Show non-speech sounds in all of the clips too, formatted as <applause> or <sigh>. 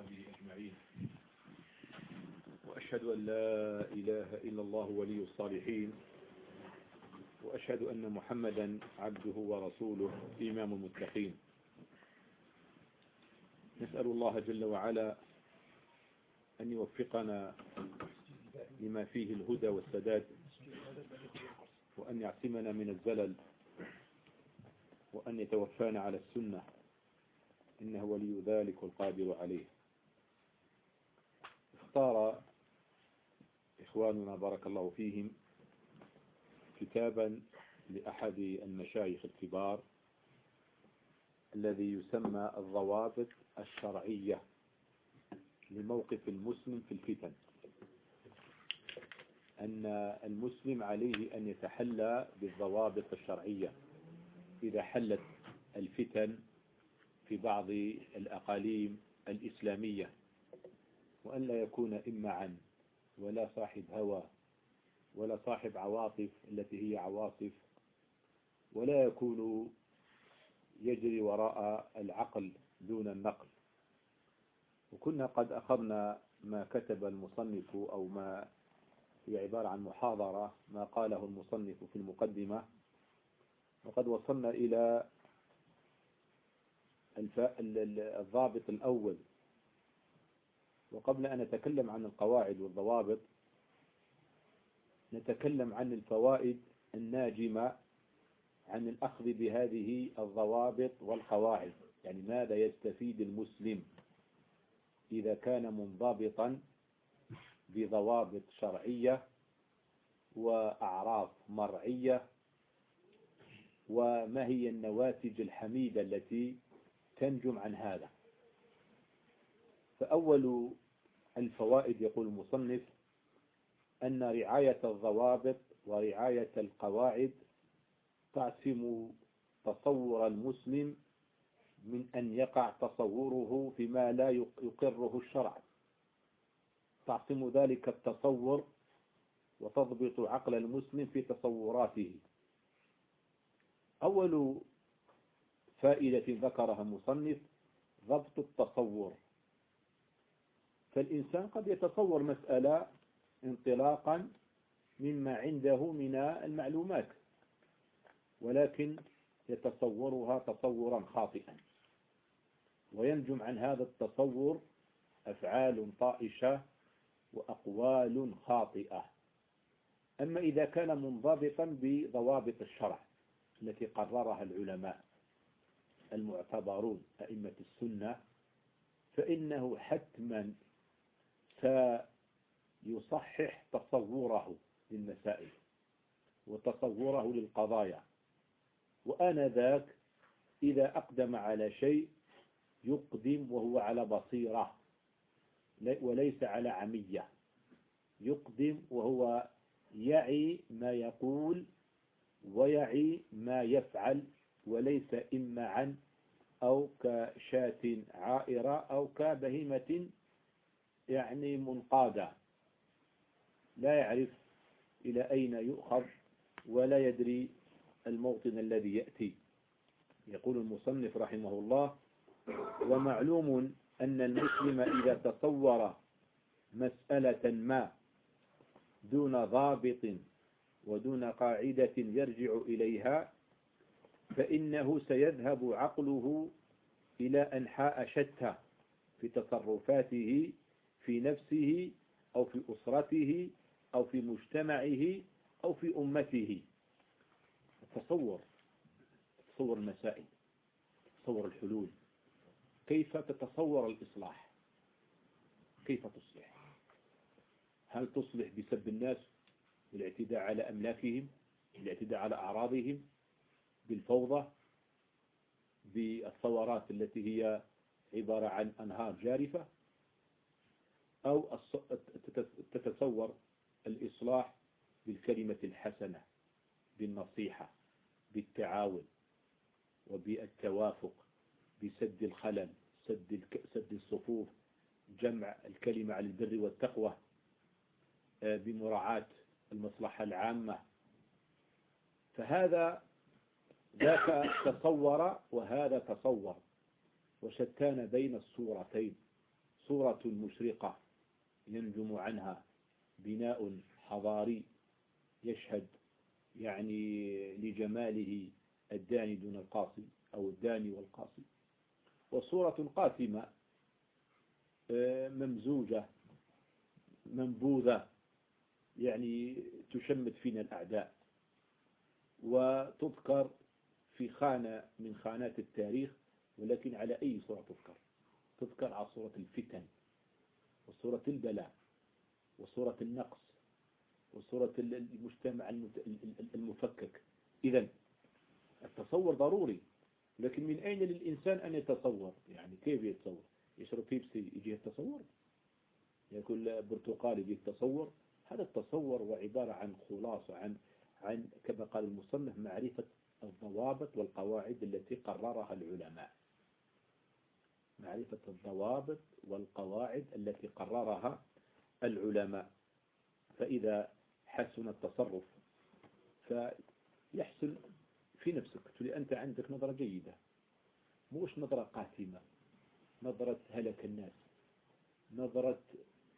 أجمعين. وأشهد أن لا إله إلا الله ولي الصالحين. وأشهد أن محمدا عبده ورسوله إمام المتقين. نسأل الله جل وعلا أن يوفقنا لما فيه الهدى والسداد وأن يعصمنا من الزلل وأن يتوفانا على السنة. إنه ولي ذلك والقادر عليه. اختار إخواننا بارك الله فيهم كتابا لأحد المشايخ الكبار الذي يسمى الضوابط الشرعية لموقف المسلم في الفتن. أن المسلم عليه أن يتحلى بالضوابط الشرعية إذا حلت الفتن في بعض الأقاليم الإسلامية. وأن لا يكون إمعا ولا صاحب هوى ولا صاحب عواطف التي هي عواطف ولا يكون يجري وراء العقل دون النقل. وكنا قد أخذنا ما كتب المصنف أو ما هي عبارة عن محاضرة ما قاله المصنف في المقدمة. وقد وصلنا إلى الضابط الأول وقبل أن نتكلم عن القواعد والضوابط نتكلم عن الفوائد الناجمة عن الأخذ بهذه الضوابط والقواعد يعني ماذا يستفيد المسلم إذا كان منضبطا بضوابط شرعية وأعراف مرعية؟ وما هي النواتج الحميدة التي تنجم عن هذا؟ فأول الفوائد يقول المصنف أن رعاية الضوابط ورعاية القواعد تعصم تصور المسلم من أن يقع تصوره فيما لا يقره الشرع. تعصم ذلك التصور وتضبط عقل المسلم في تصوراته. أول فائدة ذكرها المصنف ضبط التصور. فالإنسان قد يتصور مسألة انطلاقا مما عنده من المعلومات ولكن يتصورها تصورا خاطئا وينجم عن هذا التصور أفعال طائشة وأقوال خاطئة. أما إذا كان منضبطا بضوابط الشرع التي قررها العلماء المعتبرون أئمة السنة فإنه حتما سيصحح تصوره للمسائل وتصوره للقضايا. وآنذاك إذا أقدم على شيء يقدم وهو على بصيرة وليس على عمية. يقدم وهو يعي ما يقول ويعي ما يفعل وليس إمعا أو كشاة عائرة أو كبهيمة يعني منقادة. لا يعرف إلى أين يؤخذ ولا يدري الموطن الذي يأتي. يقول المصنف رحمه الله ومعلوم أن المسلم إذا تصور مسألة ما دون ضابط ودون قاعدة يرجع إليها فإنه سيذهب عقله إلى أنحاء شتى في تصرفاته في نفسه أو في أسرته أو في مجتمعه أو في أمته. تصور تصور المسائل تصور الحلول. كيف تتصور الإصلاح؟ كيف تصلح؟ هل تصلح بسب الناس بالاعتداء على أملاكهم بالاعتداء على أعراضهم بالفوضى بالثورات التي هي عبارة عن أنهار جارفة؟ أو تتصور الإصلاح بالكلمة الحسنة بالنصيحة بالتعاون وبالتوافق بسد الخلل سد سد الصفوف جمع الكلمة على البر والتقوى آه، بمراعاة المصلحة العامة. فهذا ذاك تصور وهذا تصور وشتان بين الصورتين صورة مشرقة ينجم عنها بناء حضاري يشهد يعني لجماله الداني دون القاصي أو الداني والقاصي وصورة قاسمة آه، ممزوجة منبوذة يعني تشمت فينا الأعداء. وتذكر في خانة من خانات التاريخ ولكن على أي صورة تذكر؟ تذكر على صورة الفتن. وصورة البلاء وصورة النقص وصورة المجتمع المفكك. إذا التصور ضروري لكن من أين للإنسان أن يتصور؟ يعني كيف يتصور؟ يشرب بيبسي يجي يتصور يأكل برتقال يجي يتصور هذا التصور وعبارة عن خلاصة عن عن كما قال المصنف معرفة الضوابط والقواعد التي قررها العلماء. معرفة الضوابط والقواعد التي قررها العلماء. فإذا حسن التصرف فيحسن في نفسك. تقول أنت عندك نظرة جيدة. موش نظرة قاتمة؟ نظرة هلك الناس. نظرة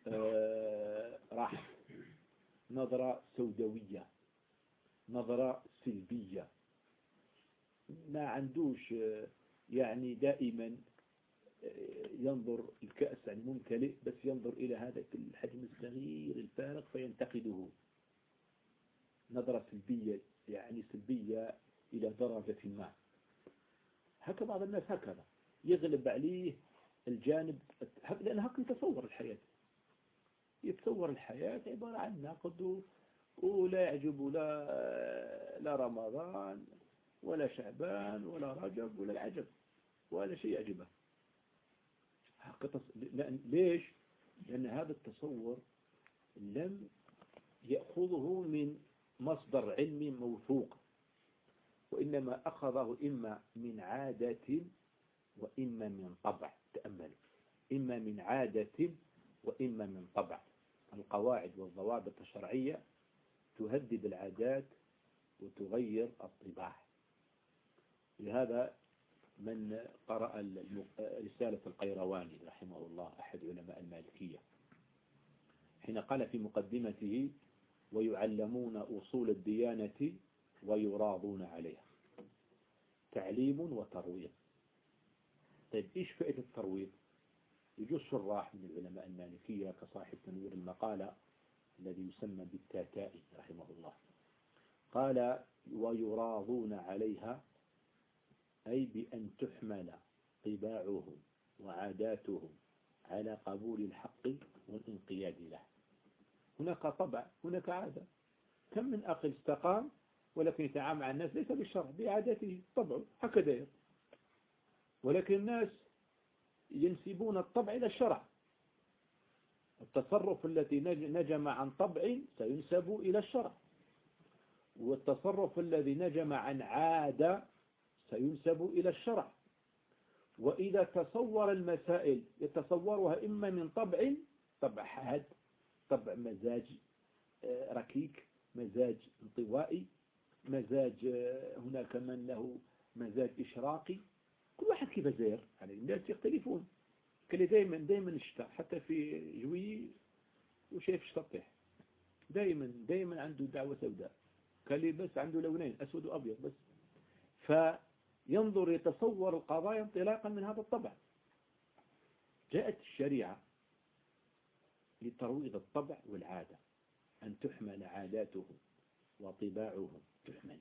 آه راحة. نظرة سوداوية. نظرة سلبية. ما عندوش آه، يعني دائما ينظر الكأس يعني ممتلئ بس ينظر إلى هذا الحجم الصغير الفارغ فينتقده. نظرة سلبية يعني سلبية إلى درجة ما. هكذا بعض الناس هكذا يغلب عليه الجانب لأن هكذا يتصور الحياة. يتصور الحياة عبارة عن نقد ولا يعجب لا لا رمضان ولا شعبان ولا رجب ولا العجب ولا شيء يعجبه. ليش؟ لأن هذا التصور لم يأخذه من مصدر علمي موثوق وإنما أخذه إما من عادة وإما من طبع. تأمل. إما من عادة وإما من طبع. القواعد والضوابط الشرعية تهدد العادات وتغير الطباع. لهذا من قرأ رسالة القيرواني رحمه الله أحد علماء المالكية. حين قال في مقدمته ويعلمون أصول الديانة ويراضون عليها. تعليم وترويض. طيب إيش فائدة الترويض؟ يجوز شراح من العلماء المالكية كصاحب تنوير المقالة الذي يسمى بالتاتائي رحمه الله. قال ويراضون عليها أي بأن تحمل طباعهم وعاداتهم على قبول الحق والانقياد له. هناك طبع هناك عادة. كم من أخ استقام ولكن يتعامل مع الناس ليس بالشرع بعادته طبعه هكذا ولكن الناس ينسبون الطبع إلى الشرع. التصرف الذي نجم عن طبع سينسب إلى الشرع. والتصرف الذي نجم عن عادة سينسب إلى الشرع. وإذا تصور المسائل يتصورها إما من طبع طبع حاد طبع مزاج آه، ركيك مزاج انطوائي مزاج آه، هناك من له مزاج إشراقي. كل واحد كيف زير يعني الناس يختلفون. كل دائما دائما الشتاء حتى في جوي وشايف الشطح دائما دائما عنده دعوة سوداء. كان بس عنده لونين أسود وأبيض بس. فينظر يتصور القضايا انطلاقا من هذا الطبع. جاءت الشريعة لترويض الطبع والعادة أن تحمل عاداتهم وطباعهم تحمل.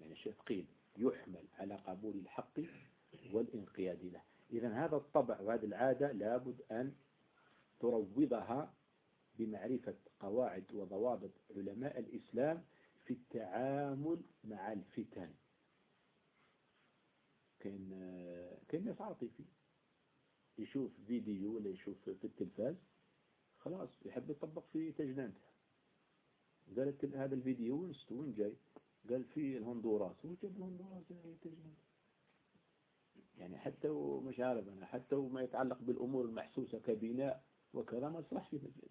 يعني الشيخ قيل يحمل على قبول الحق والانقياد له. إذا هذا الطبع وهذه العادة لابد أن تروضها بمعرفة قواعد وضوابط علماء الإسلام في التعامل مع الفتن. كان كان ناس عاطفي يشوف فيديو ولا يشوف في التلفاز خلاص يحب يطبق في تجنانته قالت هذا الفيديو وين جاي؟ قال في الهندوراس. وش جاب الهندوراس تجنان يعني حتى ومش عارف أنا حتى وما يتعلق بالأمور المحسوسة كبناء وكذا ما يصلحش في مسجد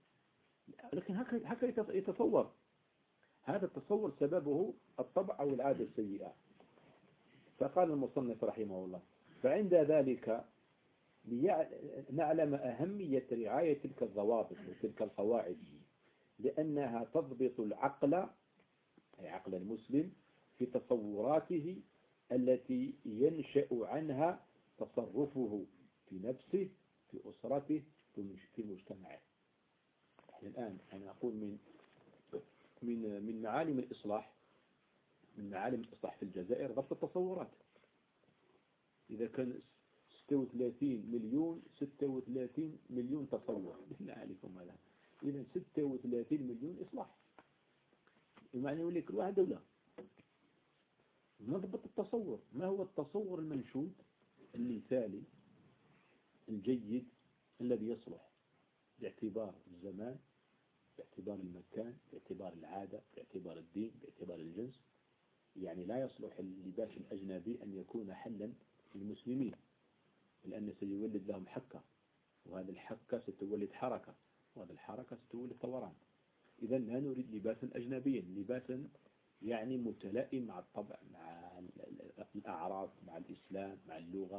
لكن هكذا يتصور هذا التصور سببه الطبع أو العادة السيئة. فقال المصنف رحمه الله فعند ذلك لنعلم أهمية رعاية تلك الضوابط وتلك القواعد لأنها تضبط العقل أي عقل المسلم في تصوراته التي ينشأ عنها تصرفه في نفسه في أسرته في مجتمعه. الآن أنا أقول من من من معالم الإصلاح من معالم الإصلاح في الجزائر ضبط التصورات. إذا كان 36 مليون 36 مليون تصور. <laughs> بالله عليكم هذا. إذا 36 مليون إصلاح. بمعنى يقول لك كل واحد دولة نضبط التصور. ما هو التصور المنشود؟ المثالي الجيد الذي يصلح باعتبار الزمان باعتبار المكان باعتبار العادة باعتبار لا يصلح اللباس الأجنبي أن يكون حلا للمسلمين لأن سيولد لهم حكة وهذه الحكة ستولد حركة وهذه الحركة ستولد طوران. إذا لا نريد لباسا أجنبيا لباسا يعني متلائم مع الطبع مع الأعراف مع الإسلام مع اللغة.